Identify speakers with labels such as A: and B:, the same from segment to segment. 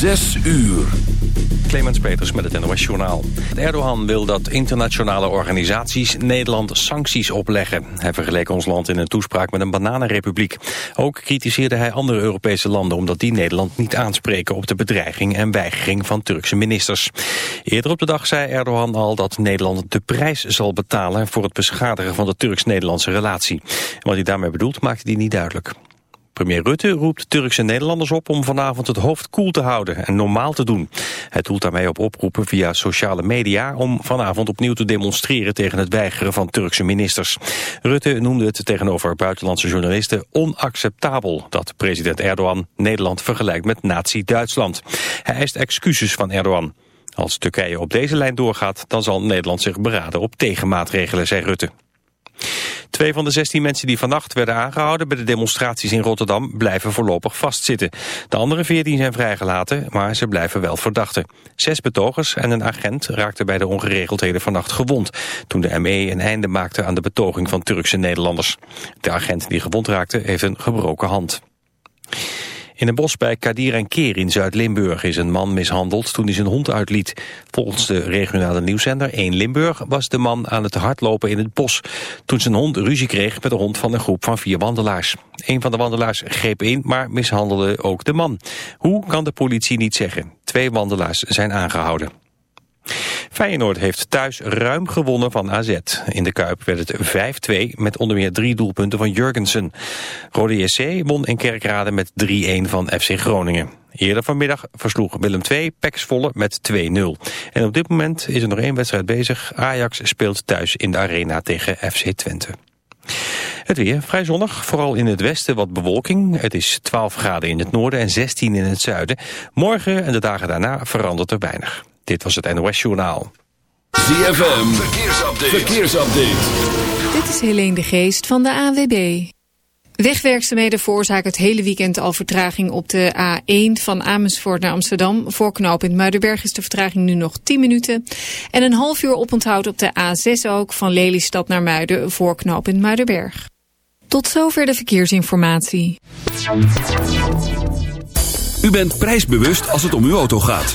A: Zes uur.
B: Clemens Peters met het NOS Journaal. Erdogan wil dat internationale organisaties Nederland sancties opleggen. Hij vergeleek ons land in een toespraak met een bananenrepubliek. Ook kritiseerde hij andere Europese landen omdat die Nederland niet aanspreken op de bedreiging en weigering van Turkse ministers. Eerder op de dag zei Erdogan al dat Nederland de prijs zal betalen voor het beschadigen van de Turks-Nederlandse relatie. wat hij daarmee bedoelt maakte hij niet duidelijk. Premier Rutte roept Turkse Nederlanders op om vanavond het hoofd koel te houden en normaal te doen. Hij doelt daarmee op oproepen via sociale media om vanavond opnieuw te demonstreren tegen het weigeren van Turkse ministers. Rutte noemde het tegenover buitenlandse journalisten onacceptabel dat president Erdogan Nederland vergelijkt met nazi-Duitsland. Hij eist excuses van Erdogan. Als Turkije op deze lijn doorgaat, dan zal Nederland zich beraden op tegenmaatregelen, zei Rutte. Twee van de 16 mensen die vannacht werden aangehouden bij de demonstraties in Rotterdam blijven voorlopig vastzitten. De andere 14 zijn vrijgelaten, maar ze blijven wel verdachten. Zes betogers en een agent raakten bij de ongeregeldheden vannacht gewond, toen de ME een einde maakte aan de betoging van Turkse Nederlanders. De agent die gewond raakte heeft een gebroken hand. In een bos bij Kadir en Keer in Zuid-Limburg is een man mishandeld toen hij zijn hond uitliet. Volgens de regionale nieuwszender 1 Limburg was de man aan het hardlopen in het bos. Toen zijn hond ruzie kreeg met de hond van een groep van vier wandelaars. Een van de wandelaars greep in, maar mishandelde ook de man. Hoe kan de politie niet zeggen? Twee wandelaars zijn aangehouden. Feyenoord heeft thuis ruim gewonnen van AZ. In de Kuip werd het 5-2 met onder meer drie doelpunten van Jurgensen. Rode JC won in Kerkrade met 3-1 van FC Groningen. Eerder vanmiddag versloeg Willem II Peks Volle met 2-0. En op dit moment is er nog één wedstrijd bezig. Ajax speelt thuis in de arena tegen FC Twente. Het weer vrij zonnig, vooral in het westen wat bewolking. Het is 12 graden in het noorden en 16 in het zuiden. Morgen en de dagen daarna verandert er weinig. Dit was het NOS Journaal.
A: ZFM, verkeersupdate. verkeersupdate.
C: Dit is Helene de Geest van de AWB. Wegwerkzaamheden veroorzaken het hele weekend al vertraging op de A1 van Amersfoort naar Amsterdam. Voor knooppunt Muidenberg is de vertraging nu nog 10 minuten. En een half uur oponthoud op de A6 ook van Lelystad naar Muiden voor knooppunt Muidenberg. Tot zover de verkeersinformatie.
A: U bent prijsbewust als het om uw auto gaat.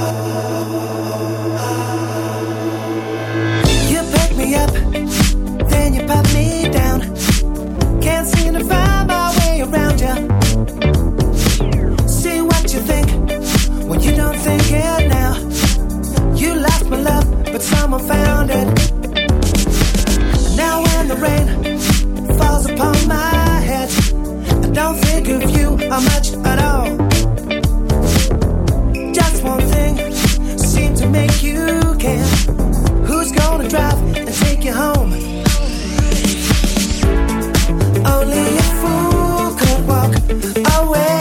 D: Now. You lost my love, but someone found it. Now when the rain falls upon my head, I don't think of you how much at all. Just one thing seemed to make you care. Who's gonna drive and take you home? Only a fool could walk away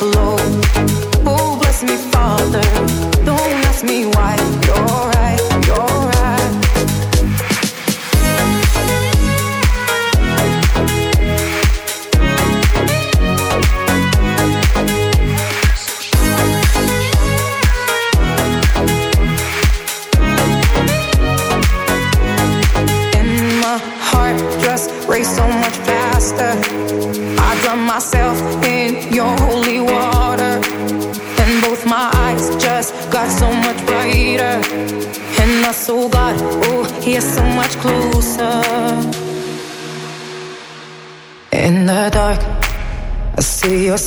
E: alone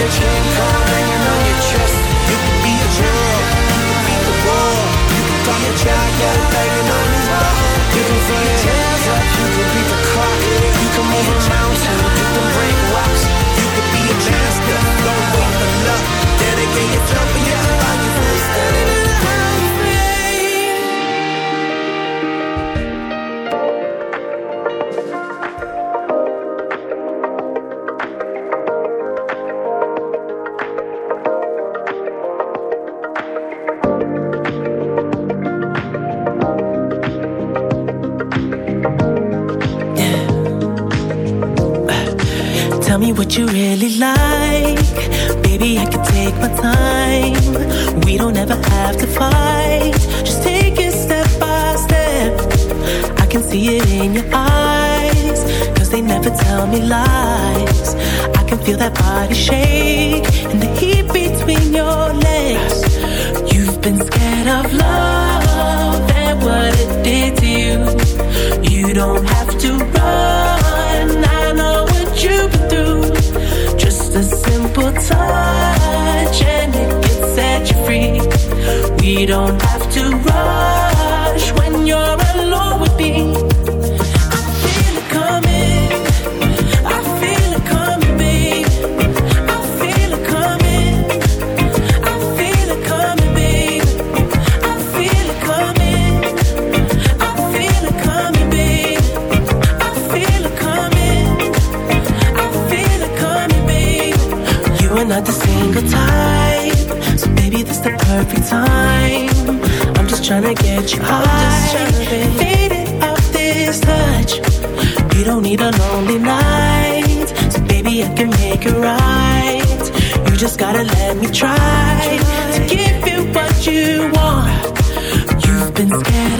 F: 着天空。just gotta let me try to give you what you want. You've been scared.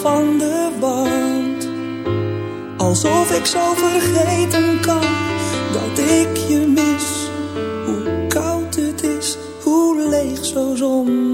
G: van de wand. Alsof ik zo vergeten kan dat ik je mis. Hoe koud het is, hoe leeg zo
H: zon.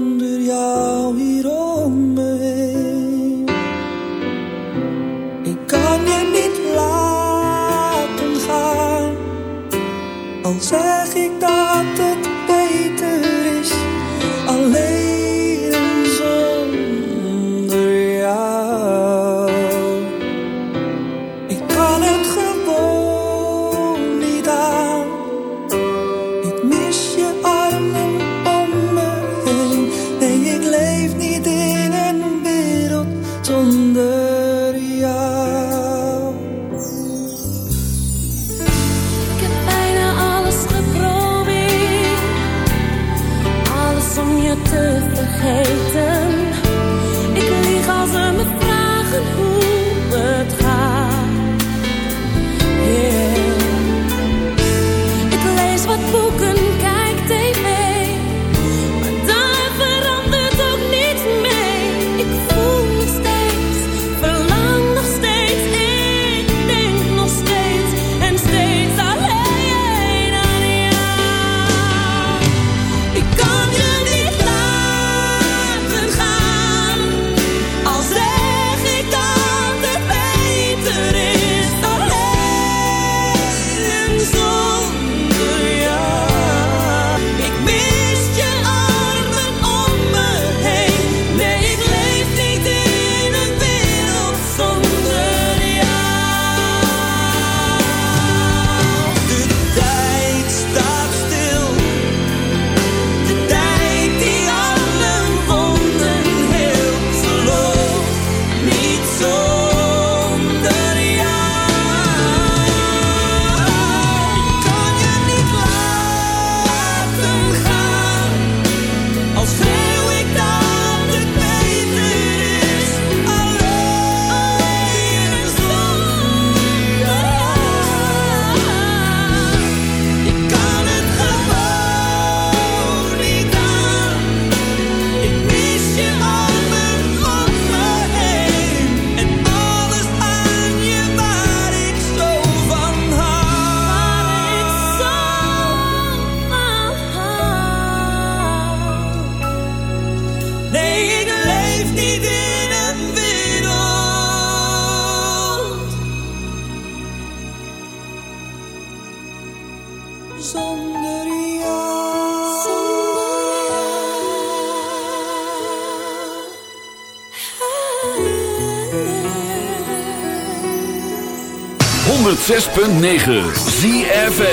A: ZFM.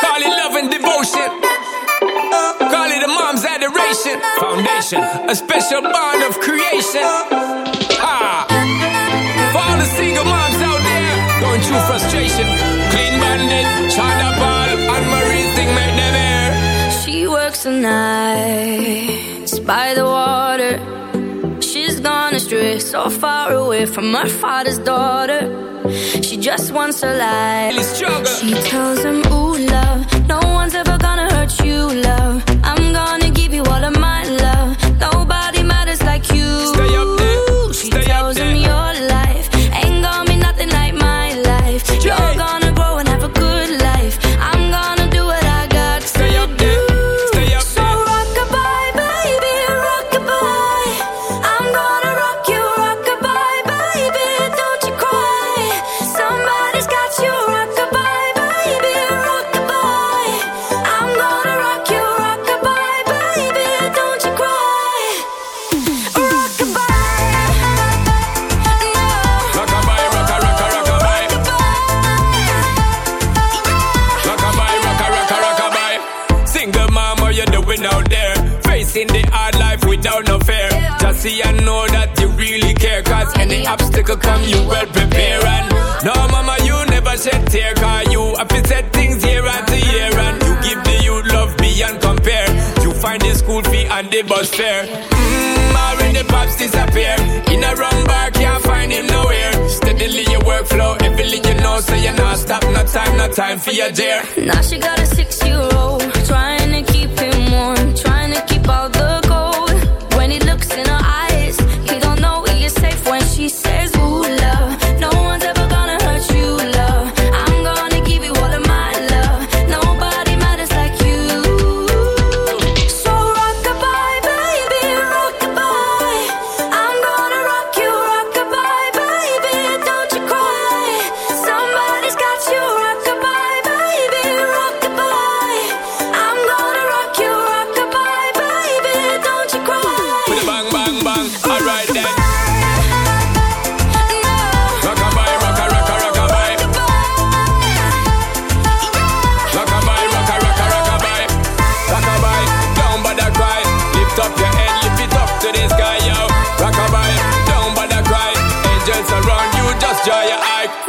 I: Call it love and devotion. Call it a mom's adoration. Foundation, a special bond of creation. Ah. For all the single moms out there going through frustration. Clean bandit, China Ball, and Marie's thing make them air.
H: She works the nights by the water. Astray, so far away from her father's daughter. She just wants a life. She tells him, Ooh, love,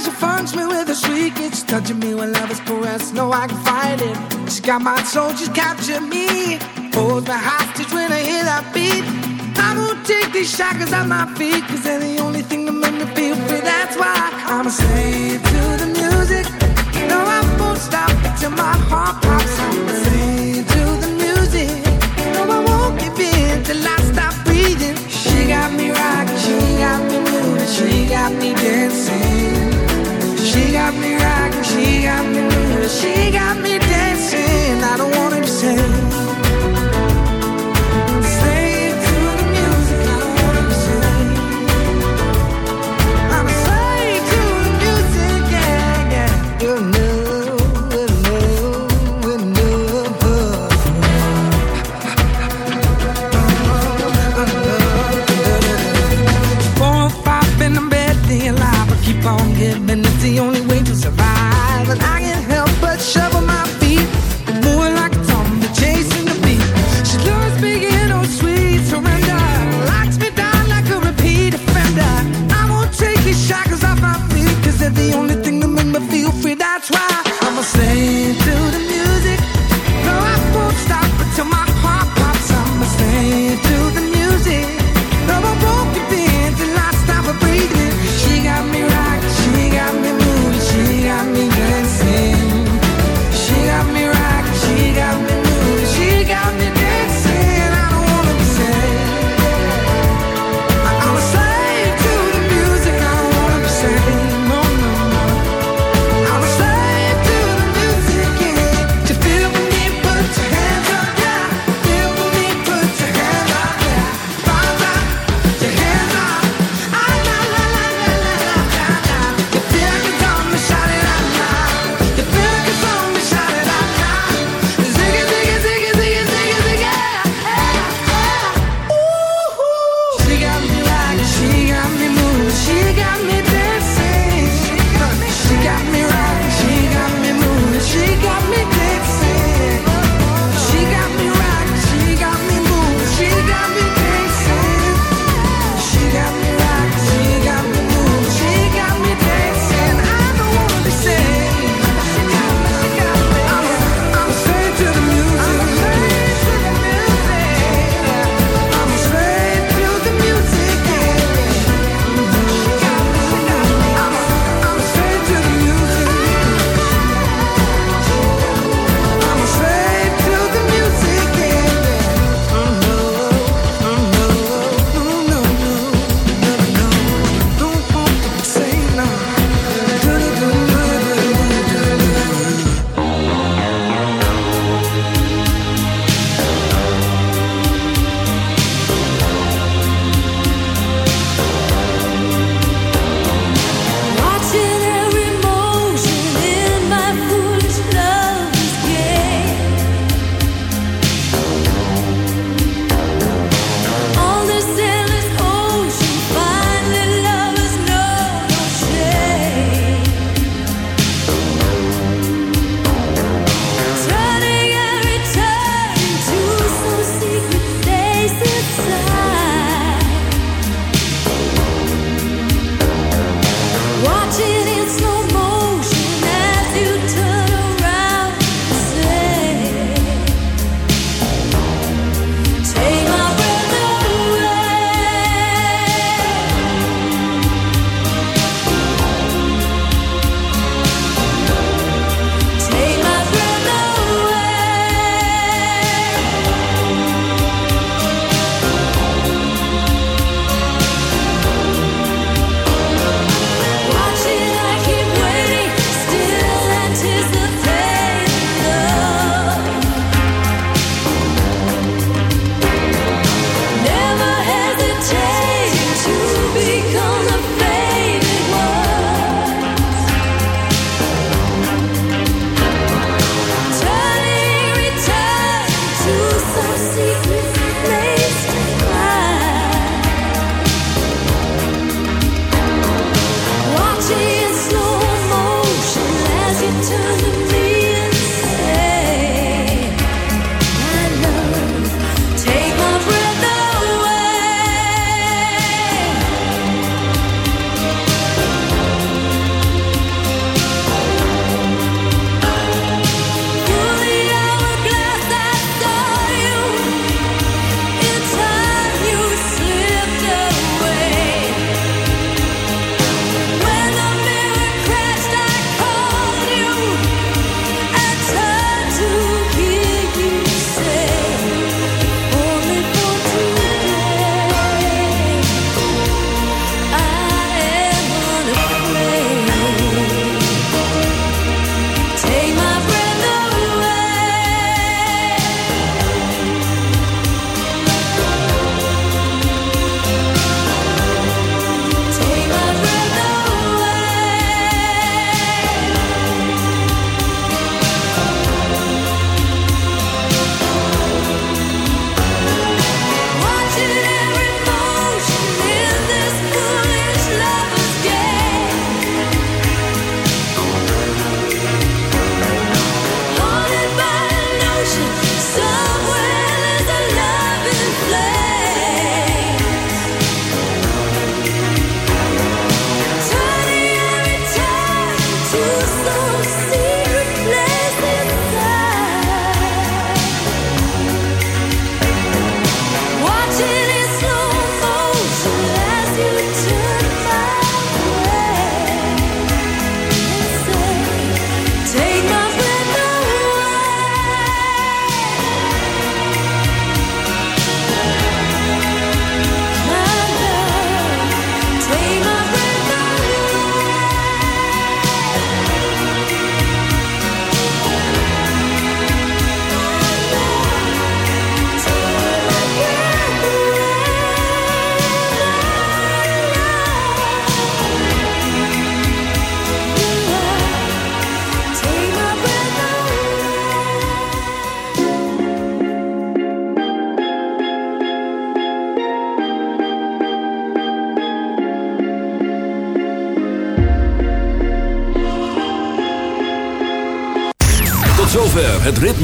D: she funks me with a shriek. It's touching me when love is caressed. No, I can fight it. She got my soul, she's captured me. Holds me hostage when I hear that beat. I won't take these shackles off my feet, cause they're the only thing that make me feel free. That's why I'm a slave to the music. No, I won't stop till my heart pops. I'm a slave to the music. No, I won't give in till I stop breathing. She got me rocking, she got me moving, she got me got me rocking, she got me moving, she got me dancing. I don't. Slave to the